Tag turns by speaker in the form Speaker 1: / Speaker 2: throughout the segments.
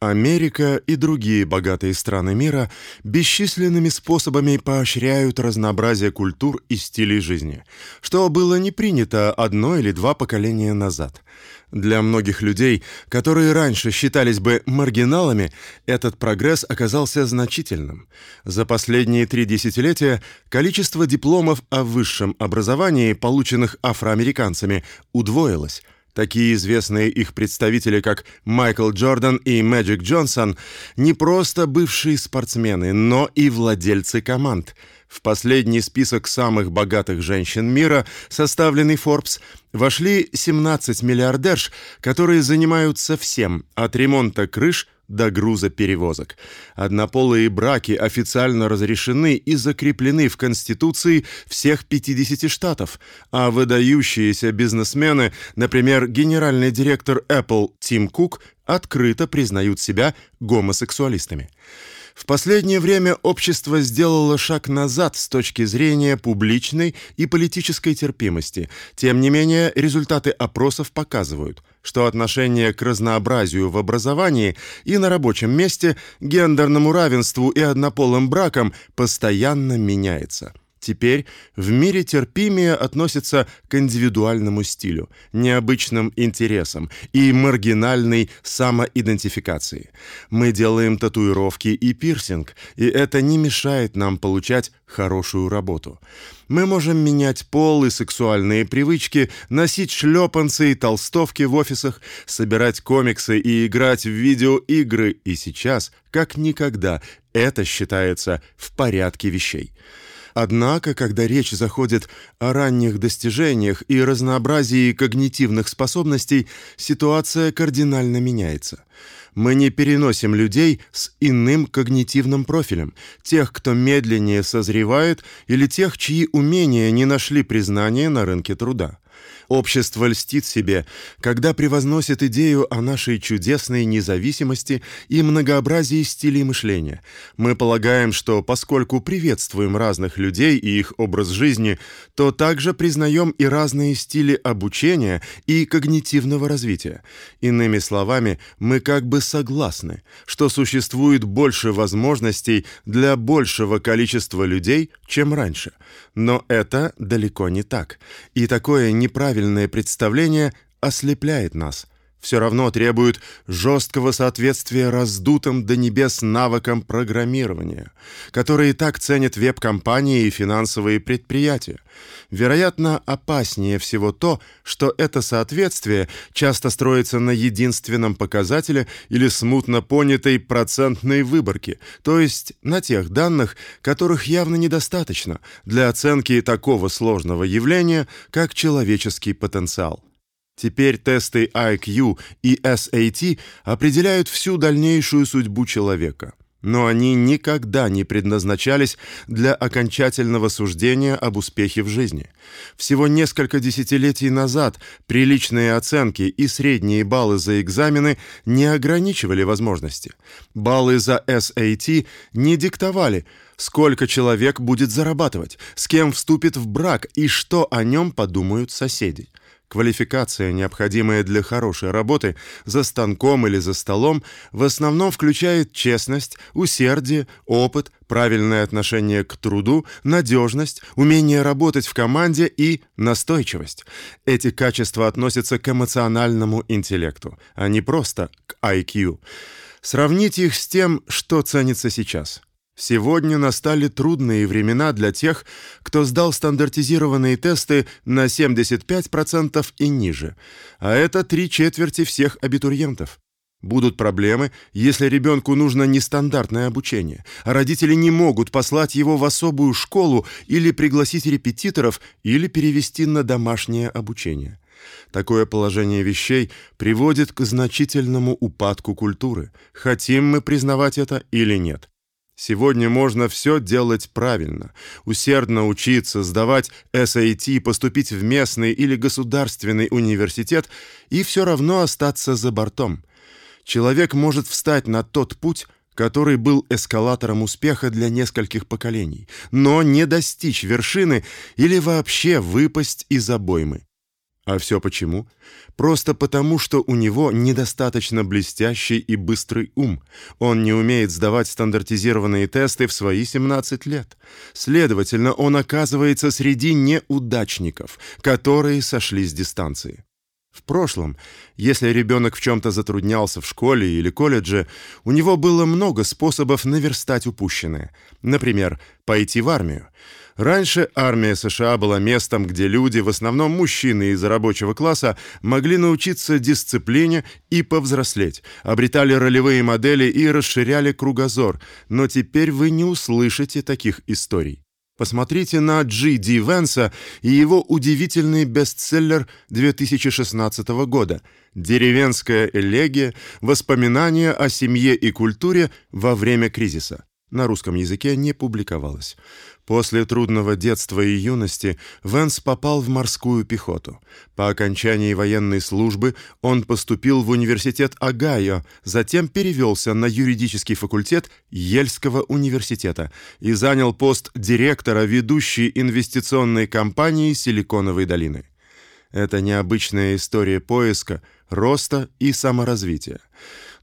Speaker 1: Америка и другие богатые страны мира бесчисленными способами поощряют разнообразие культур и стилей жизни, что было не принято одно или два поколения назад. Для многих людей, которые раньше считались бы маргиналами, этот прогресс оказался значительным. За последние три десятилетия количество дипломов о высшем образовании, полученных афроамериканцами, удвоилось – Такие известные их представители, как Майкл Джордан и Мэджик Джонсон, не просто бывшие спортсмены, но и владельцы команд. В последний список самых богатых женщин мира, составленный Forbes, вошли 17 миллиардерш, которые занимаются всем, от ремонта крыш до груза перевозок. Однополые браки официально разрешены и закреплены в Конституции всех 50 штатов, а выдающиеся бизнесмены, например, генеральный директор Apple Тим Кук, открыто признают себя гомосексуалистами. В последнее время общество сделало шаг назад с точки зрения публичной и политической терпимости. Тем не менее, результаты опросов показывают, что отношение к разнообразию в образовании и на рабочем месте, гендерному равенству и однополым бракам постоянно меняется. Теперь в мире терпимее относятся к индивидуальному стилю, необычным интересам и маргинальной самоидентификации. Мы делаем татуировки и пирсинг, и это не мешает нам получать хорошую работу. Мы можем менять пол и сексуальные привычки, носить шлепанцы и толстовки в офисах, собирать комиксы и играть в видеоигры, и сейчас, как никогда, это считается в порядке вещей. Однако, когда речь заходит о ранних достижениях и разнообразии когнитивных способностей, ситуация кардинально меняется. Мы не переносим людей с иным когнитивным профилем, тех, кто медленнее созревает, или тех, чьи умения не нашли признания на рынке труда. Общество льстит себе, когда превозносит идею о нашей чудесной независимости и многообразии стилей мышления. Мы полагаем, что поскольку приветствуем разных людей и их образ жизни, то также признаем и разные стили обучения и когнитивного развития. Иными словами, мы как бы согласны, что существует больше возможностей для большего количества людей, чем раньше. Но это далеко не так. И такое неправильное правильное представление ослепляет нас. Все равно требует жесткого соответствия раздутым до небес навыкам программирования, которые так ценят веб-компании и финансовые предприятия. Вероятно, опаснее всего то, что это соответствие часто строится на единственном показателе или смутно понятой процентной выборке, то есть на тех данных, которых явно недостаточно для оценки такого сложного явления, как человеческий потенциал. Теперь тесты IQ и SAT определяют всю дальнейшую судьбу человека. Но они никогда не предназначались для окончательного суждения об успехе в жизни. Всего несколько десятилетий назад приличные оценки и средние баллы за экзамены не ограничивали возможности. Баллы за SAT не диктовали, сколько человек будет зарабатывать, с кем вступит в брак и что о нем подумают соседи. Квалификация, необходимая для хорошей работы за станком или за столом, в основном включает честность, усердие, опыт, правильное отношение к труду, надежность, умение работать в команде и настойчивость. Эти качества относятся к эмоциональному интеллекту, а не просто к IQ. Сравните их с тем, что ценится сейчас. Сегодня настали трудные времена для тех, кто сдал стандартизированные тесты на 75% и ниже, а это три четверти всех абитуриентов. Будут проблемы, если ребенку нужно нестандартное обучение, а родители не могут послать его в особую школу или пригласить репетиторов или перевести на домашнее обучение. Такое положение вещей приводит к значительному упадку культуры, хотим мы признавать это или нет. Сегодня можно все делать правильно, усердно учиться, сдавать SAT, поступить в местный или государственный университет и все равно остаться за бортом. Человек может встать на тот путь, который был эскалатором успеха для нескольких поколений, но не достичь вершины или вообще выпасть из обоймы. А все почему? Просто потому, что у него недостаточно блестящий и быстрый ум. Он не умеет сдавать стандартизированные тесты в свои 17 лет. Следовательно, он оказывается среди неудачников, которые сошли с дистанции. В прошлом, если ребенок в чем то затруднялся в школе или колледже, у него было много способов наверстать упущенное. Например, пойти в армию. Раньше армия США была местом, где люди, в основном мужчины из рабочего класса, могли научиться дисциплине и повзрослеть, обретали ролевые модели и расширяли кругозор, но теперь вы не услышите таких историй. Посмотрите на Джи Ди Венса и его удивительный бестселлер 2016 года «Деревенская элегия. Воспоминания о семье и культуре во время кризиса». На русском языке не публиковалось. После трудного детства и юности Венс попал в морскую пехоту. По окончании военной службы он поступил в университет Огайо, затем перевелся на юридический факультет Ельского университета и занял пост директора ведущей инвестиционной компании Силиконовой долины. Это необычная история поиска, роста и саморазвития.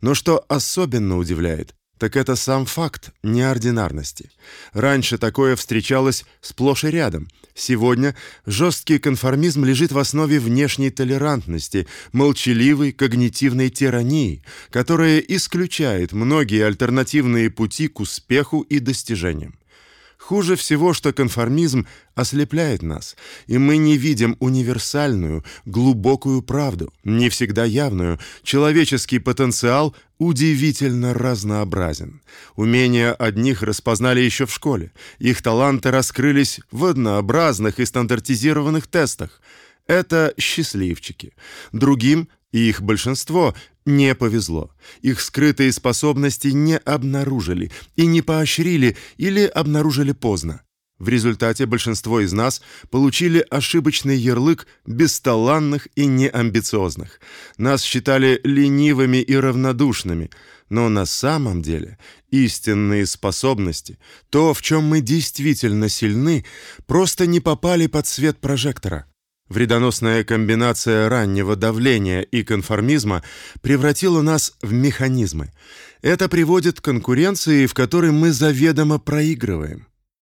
Speaker 1: Но что особенно удивляет, так это сам факт неординарности. Раньше такое встречалось сплошь и рядом. Сегодня жесткий конформизм лежит в основе внешней толерантности, молчаливой когнитивной тирании, которая исключает многие альтернативные пути к успеху и достижениям. Хуже всего, что конформизм ослепляет нас, и мы не видим универсальную, глубокую правду, не всегда явную. Человеческий потенциал удивительно разнообразен. Умения одних распознали еще в школе, их таланты раскрылись в однообразных и стандартизированных тестах. Это счастливчики. Другим и их большинство не повезло. Их скрытые способности не обнаружили и не поощрили или обнаружили поздно. В результате большинство из нас получили ошибочный ярлык бесталанных и неамбициозных. Нас считали ленивыми и равнодушными, но на самом деле истинные способности, то, в чем мы действительно сильны, просто не попали под свет прожектора. Вредоносная комбинация раннего давления и конформизма превратила нас в механизмы. Это приводит к конкуренции, в которой мы заведомо проигрываем.